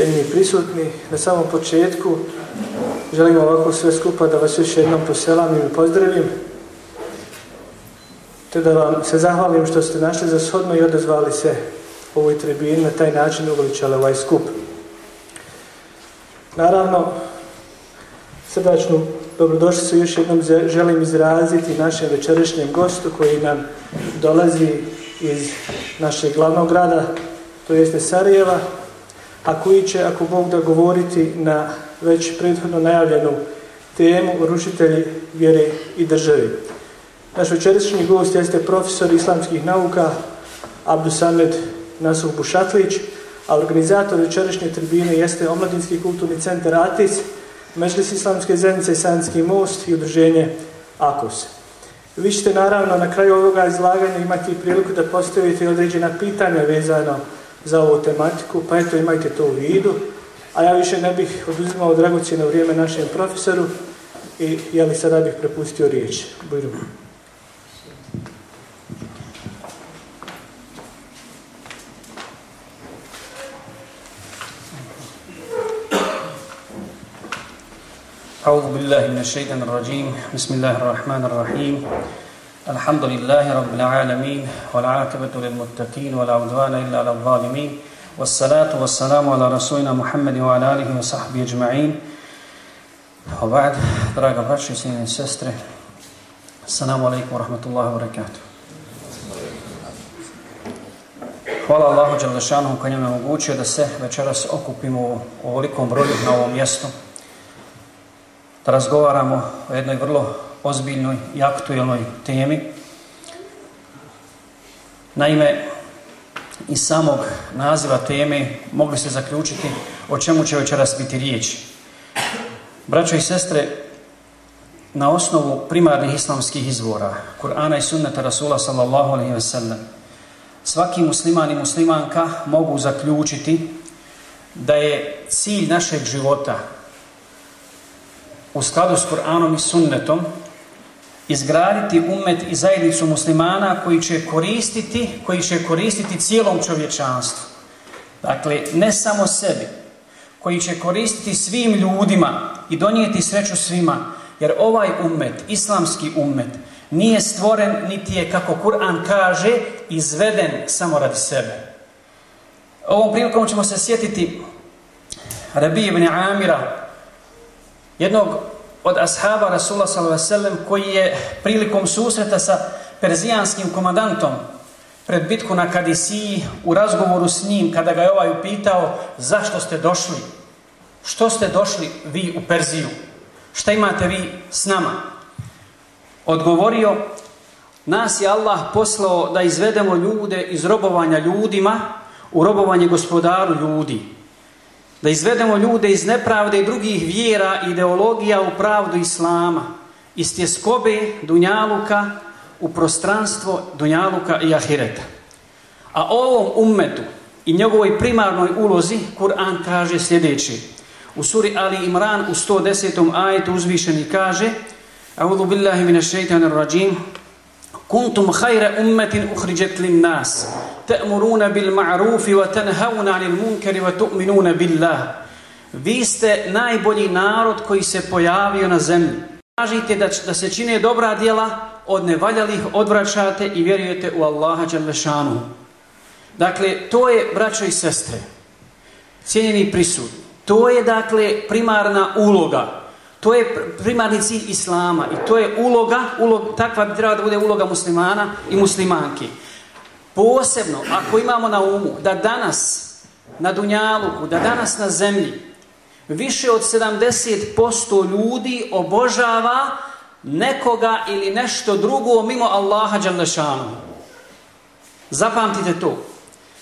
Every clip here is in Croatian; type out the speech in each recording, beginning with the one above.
cijenjeni prisutni. Na samom početku želim ovako sve skupa da vas još jednom poselamim i pozdravim te da vam se zahvalim što ste našli za shodno i odazvali se ovoj tribini na taj način uveličali ovaj skup. Naravno, srdačnu dobrodošlicu još jednom želim izraziti našem večerašnjem gostu koji nam dolazi iz našeg glavnog grada, to jeste Sarijeva, a koji će, ako Bog da govoriti na već prethodno najavljenu temu rušitelji vjere i državi. Naš večerašnji gost jeste profesor islamskih nauka Abdusamed Nasuh Bušatlić, a organizator večerašnje tribine jeste Omladinski kulturni centar ATIS, Međlis Islamske zajednice Sanski most i udruženje AKOS. Vi ćete naravno na kraju ovoga izlaganja imati priliku da postavite određena pitanja vezano za ovu tematiku, pa eto imajte to u vidu. A ja više ne bih oduzimao dragocjeno vrijeme našem profesoru i jeli sada bih prepustio riječ. Bujrum. أعوذ بالله من الشيطان الرجيم بسم الله الرحمن الرحيم الحمد لله رب العالمين والعاقبة للمتقين ولا عدوان إلا على الظالمين والصلاة والسلام على رسولنا محمد وعلى آله وصحبه أجمعين وبعد دراجة برشي سيدي سيستري السلام عليكم ورحمة الله وبركاته Hvala Allahu Đalešanom koji nam je omogućio da se večeras okupimo u ovolikom broju na ovom mjestu. Da razgovaramo o jednoj vrlo ozbiljnoj i aktualnoj temi. Naime, iz samog naziva teme mogli se zaključiti o čemu će večeras biti riječ. Braćo i sestre, na osnovu primarnih islamskih izvora, Kur'ana i sunneta Rasula sallallahu alaihi ve sellem, svaki musliman i muslimanka mogu zaključiti da je cilj našeg života u skladu s Kur'anom i sunnetom izgraditi umet i zajednicu muslimana koji će koristiti, koji će koristiti cijelom čovječanstvu. Dakle, ne samo sebi, koji će koristiti svim ljudima i donijeti sreću svima, jer ovaj umet, islamski umet, nije stvoren, niti je, kako Kur'an kaže, izveden samo radi sebe. Ovom prilikom ćemo se sjetiti Rabi ibn Amira, jednog od ashaba Rasula s.a.v. koji je prilikom susreta sa perzijanskim komandantom pred bitku na Kadisiji u razgovoru s njim kada ga je ovaj upitao zašto ste došli, što ste došli vi u Perziju, šta imate vi s nama? Odgovorio, nas je Allah poslao da izvedemo ljude iz robovanja ljudima u robovanje gospodaru ljudi da izvedemo ljude iz nepravde i drugih vjera i ideologija u pravdu Islama, iz tjeskobe Dunjaluka u prostranstvo Dunjaluka i Ahireta. A ovom ummetu i njegovoj primarnoj ulozi Kur'an kaže sljedeći. U suri Ali Imran u 110. ajetu uzvišeni kaže A'udhu billahi minash rajim Lin nas ta'muruna bil ma'rufi wa tanhauna 'anil munkari wa tu'minuna billah. Vi ste najbolji narod koji se pojavio na zemlji. Kažite da, da se čine dobra djela, od nevaljalih odvraćate i vjerujete u Allaha Đalešanu. Dakle, to je, braćo i sestre, cijenjeni prisud, to je, dakle, primarna uloga. To je primarni cilj Islama i to je uloga, ulog, takva bi treba da bude uloga muslimana i muslimanki. Posebno, ako imamo na umu da danas na Dunjaluku, da danas na zemlji više od 70% ljudi obožava nekoga ili nešto drugo mimo Allaha Đalešanu. Zapamtite to.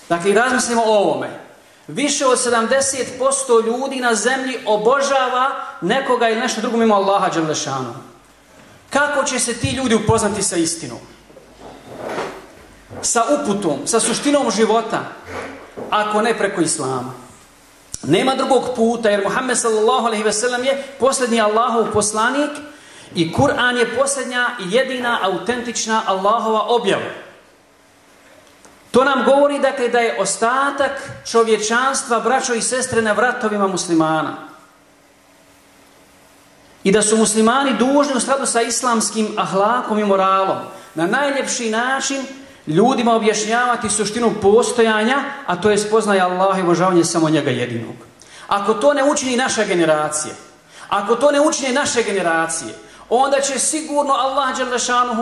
Dakle, razmislimo o ovome. Više od 70% ljudi na zemlji obožava nekoga ili nešto drugo mimo Allaha Đalešanu. Kako će se ti ljudi upoznati sa istinom? sa uputom, sa suštinom života, ako ne preko Islama. Nema drugog puta, jer Muhammed sallallahu alaihi ve sellem je posljednji Allahov poslanik i Kur'an je posljednja i jedina autentična Allahova objava. To nam govori dakle da je ostatak čovječanstva, braćo i sestre, na vratovima muslimana. I da su muslimani dužni u skladu sa islamskim ahlakom i moralom na najljepši način ljudima objašnjavati suštinu postojanja, a to je spoznaje Allah i obožavanje samo njega jedinog. Ako to ne učini naša generacija, ako to ne učine naše generacije, onda će sigurno Allah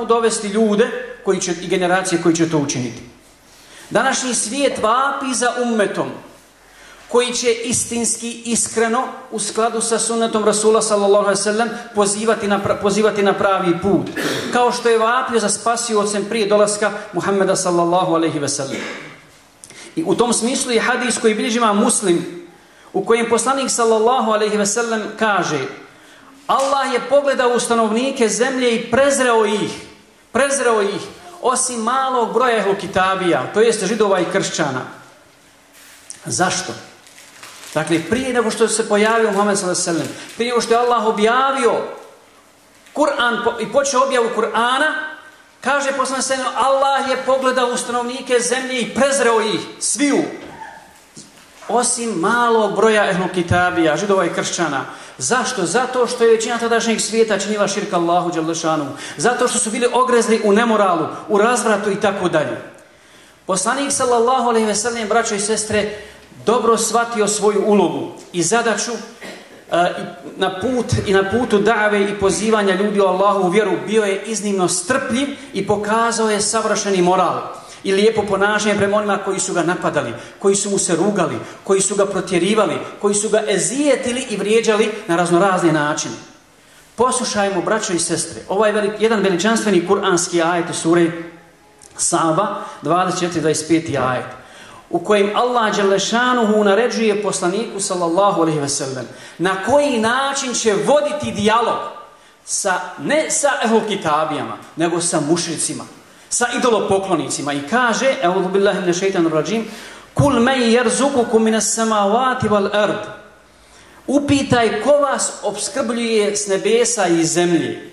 dovesti ljude koji će, i generacije koji će to učiniti. Današnji svijet vapi za ummetom koji će istinski, iskreno, u skladu sa sunnetom Rasula sallallahu alaihi pozivati na, pozivati na pravi put. Kao što je vapio za ocem prije dolaska Muhammeda sallallahu alaihi wasallam. I u tom smislu je hadis koji bilježi muslim, u kojem poslanik sallallahu alaihi wasallam kaže Allah je pogledao u stanovnike zemlje i prezreo ih, prezreo ih, osim malog broja kitabija, to jest židova i kršćana. Zašto? Dakle, prije nego što se pojavio Muhammed s.a.v. prije nego što je Allah objavio Kur'an i počeo objavu Kur'ana, kaže poslanik Allah je pogledao u stanovnike zemlje i prezreo ih, sviju. Osim malog broja ehlukitabija, židova i kršćana. Zašto? Zato što je većina tadašnjeg svijeta činila širka Allahu Đalešanu. Zato što su bili ogrezli u nemoralu, u razvratu i tako dalje. Poslanik sallallahu alaihi ve sellem, braćo i sestre, dobro shvatio svoju ulogu i zadaću e, na put i na putu dave i pozivanja ljudi u Allahu u vjeru bio je iznimno strpljiv i pokazao je savršeni moral i lijepo ponašanje prema onima koji su ga napadali, koji su mu se rugali, koji su ga protjerivali, koji su ga ezijetili i vrijeđali na raznorazne načine. Poslušajmo, braćo i sestre, ovaj velik, jedan veličanstveni kuranski ajet u suri Saba, 24-25 ajet u kojem Allah Đelešanuhu naređuje poslaniku sallallahu alaihi ve sellem na koji način će voditi dijalog sa, ne sa kitabijama, nego sa mušricima, sa idolopoklonicima i kaže, evo billahi min šeitanir rajim, kul men jerzukukum minas samavati wal ard. Upitaj ko vas obskrbljuje s nebesa i zemlje.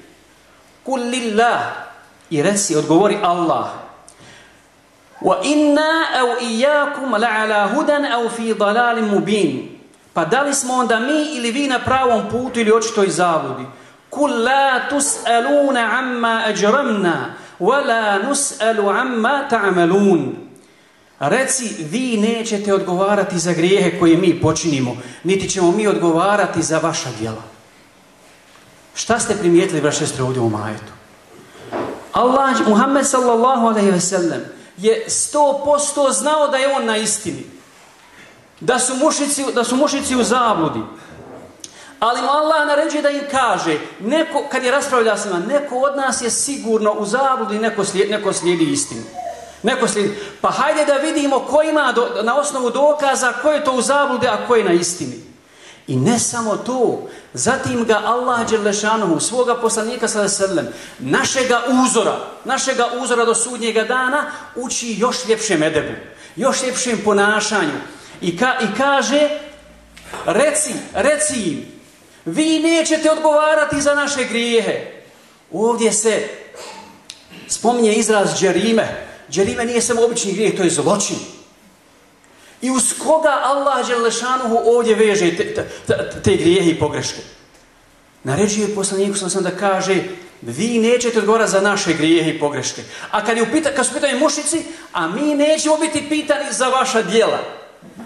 Kul lillah. I reci, odgovori Allah. Wa inna au iyakum la'ala hudan au fi dalalin mubin. Pa da li smo onda mi ili vi na pravom putu ili očito i zavodi? Kul la tus'aluna amma ajramna la nus'alu amma ta'malun. Reci, vi nećete odgovarati za grijehe koje mi počinimo, niti ćemo mi odgovarati za vaša djela. Šta ste primijetili, braće sestre, ovdje u majetu? Allah, Muhammed sallallahu alaihi ve sellem, je sto posto znao da je on na istini. Da su mušici, da su mušici u zabludi. Ali mu Allah naređuje da im kaže, neko, kad je raspravlja s njima, neko od nas je sigurno u zabludi, neko slijedi, neko slijedi istinu. Neko slijedi. Pa hajde da vidimo ko ima na osnovu dokaza ko je to u zabludi, a ko je na istini. I ne samo to, zatim ga Allah Đelešanuhu, svoga poslanika sallam, našega uzora, našega uzora do sudnjega dana, uči još ljepšem edebu, još ljepšem ponašanju. I, ka, I kaže, reci, reci im, vi nećete odgovarati za naše grijehe. Ovdje se spominje izraz džerime. Džerime nije samo obični grijeh, to je zločin. I uz koga Allah Đelešanuhu ovdje veže te, te, te grijehe i pogreške? Naređuje poslaniku sam da kaže vi nećete odgovarati za naše grijehe i pogreške. A kad, je upita, kad su pitanje mušici, a mi nećemo biti pitani za vaša djela.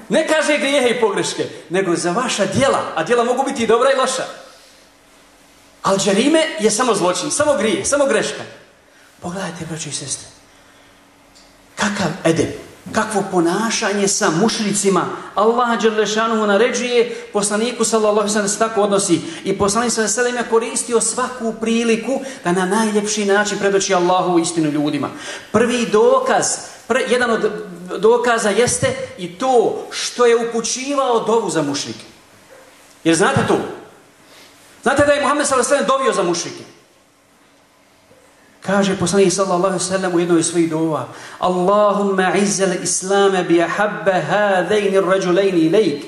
Ne kaže grijehe i pogreške, nego za vaša djela. A djela mogu biti i dobra i loša. Ali džarime je samo zločin, samo grije, samo greška. Pogledajte, braći i sestre. Kakav edep kakvo ponašanje sa mušricima. Allah Đerlešanu naređuje poslaniku sallallahu da se tako odnosi. I poslanik sallallahu je koristio svaku priliku da na najljepši način predoči Allahu istinu ljudima. Prvi dokaz, jedan od dokaza jeste i to što je upućivao dovu za mušrike. Jer znate to? Znate da je Muhammed sallallahu dovio za mušrike? Kaže poslanik sallallahu sellem u jednoj svojih dova: "Allahumma izzel islam bi ahabba hadain ar-rajulain ilayk